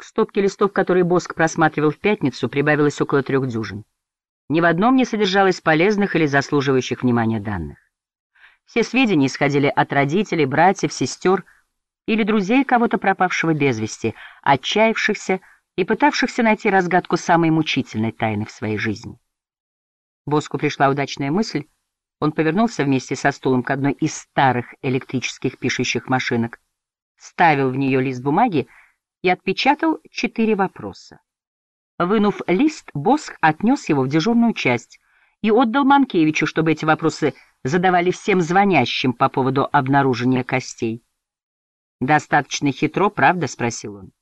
К стопке листов, которые Боск просматривал в пятницу, прибавилось около трех дюжин. Ни в одном не содержалось полезных или заслуживающих внимания данных. Все сведения исходили от родителей, братьев, сестер или друзей кого-то пропавшего без вести, отчаявшихся и пытавшихся найти разгадку самой мучительной тайны в своей жизни. Боску пришла удачная мысль. Он повернулся вместе со стулом к одной из старых электрических пишущих машинок, ставил в нее лист бумаги и отпечатал четыре вопроса. Вынув лист, Босх отнес его в дежурную часть и отдал Манкевичу, чтобы эти вопросы задавали всем звонящим по поводу обнаружения костей. «Достаточно хитро, правда?» — спросил он.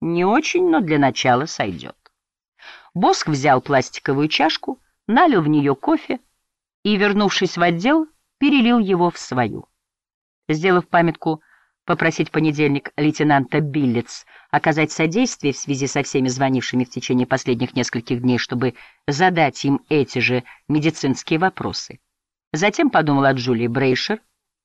«Не очень, но для начала сойдет». Боск взял пластиковую чашку, налил в нее кофе и, вернувшись в отдел, перелил его в свою. Сделав памятку попросить понедельник лейтенанта Биллец оказать содействие в связи со всеми звонившими в течение последних нескольких дней, чтобы задать им эти же медицинские вопросы. Затем подумал о Джулии Брейшер.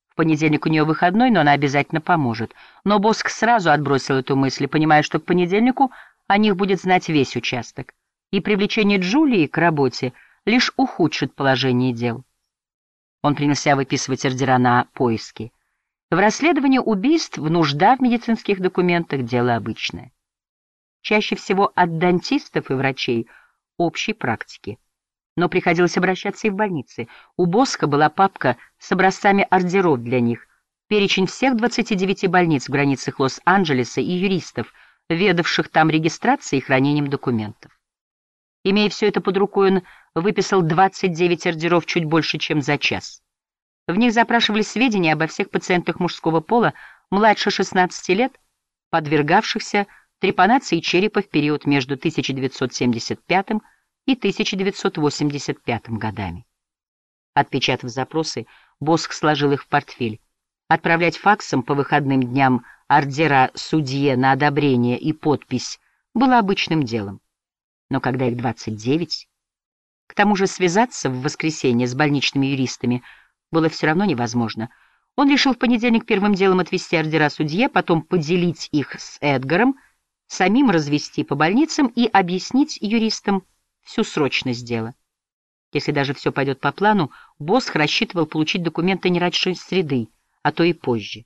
В понедельник у нее выходной, но она обязательно поможет. Но Боск сразу отбросил эту мысль, понимая, что к понедельнику о них будет знать весь участок. И привлечение Джулии к работе лишь ухудшит положение дел. Он принялся выписывать ордера на поиски. В расследовании убийств нужда в медицинских документах – дело обычное. Чаще всего от дантистов и врачей общей практики. Но приходилось обращаться и в больницы. У Боска была папка с образцами ордеров для них, перечень всех 29 больниц в границах Лос-Анджелеса и юристов, ведавших там регистрацией и хранением документов. Имея все это под рукой, он выписал 29 ордеров чуть больше, чем за час. В них запрашивались сведения обо всех пациентах мужского пола младше 16 лет, подвергавшихся трепанации черепа в период между 1975 и 1985 годами. Отпечатав запросы, Босх сложил их в портфель. Отправлять факсом по выходным дням ордера судье на одобрение и подпись было обычным делом. Но когда их 29... К тому же связаться в воскресенье с больничными юристами – было все равно невозможно. Он решил в понедельник первым делом отвезти ордера судье, потом поделить их с Эдгаром, самим развести по больницам и объяснить юристам всю срочность дела. Если даже все пойдет по плану, Босх рассчитывал получить документы не раньше среды, а то и позже.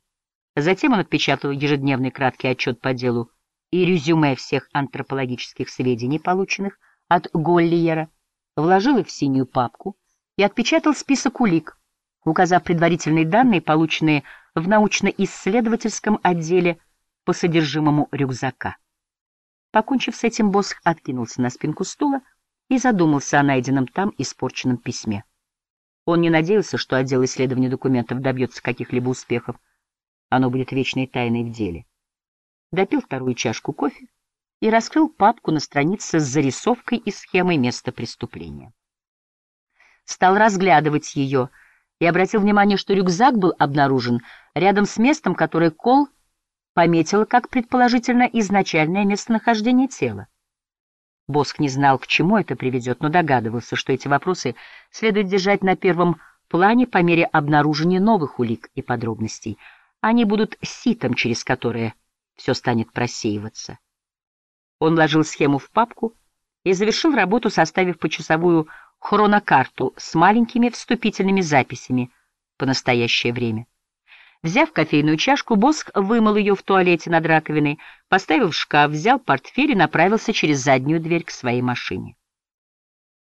Затем он отпечатал ежедневный краткий отчет по делу и резюме всех антропологических сведений, полученных от Голлиера, вложил их в синюю папку и отпечатал список улик, указав предварительные данные, полученные в научно-исследовательском отделе по содержимому рюкзака. Покончив с этим, Босх откинулся на спинку стула и задумался о найденном там испорченном письме. Он не надеялся, что отдел исследования документов добьется каких-либо успехов. Оно будет вечной тайной в деле. Допил вторую чашку кофе и раскрыл папку на странице с зарисовкой и схемой места преступления. Стал разглядывать ее — и обратил внимание, что рюкзак был обнаружен рядом с местом, которое Кол пометила как предположительно изначальное местонахождение тела. Боск не знал, к чему это приведет, но догадывался, что эти вопросы следует держать на первом плане по мере обнаружения новых улик и подробностей. Они будут ситом, через которое все станет просеиваться. Он ложил схему в папку и завершил работу, составив почасовую хронокарту с маленькими вступительными записями по настоящее время. Взяв кофейную чашку, Боск вымыл ее в туалете над раковиной, поставил в шкаф, взял портфель и направился через заднюю дверь к своей машине.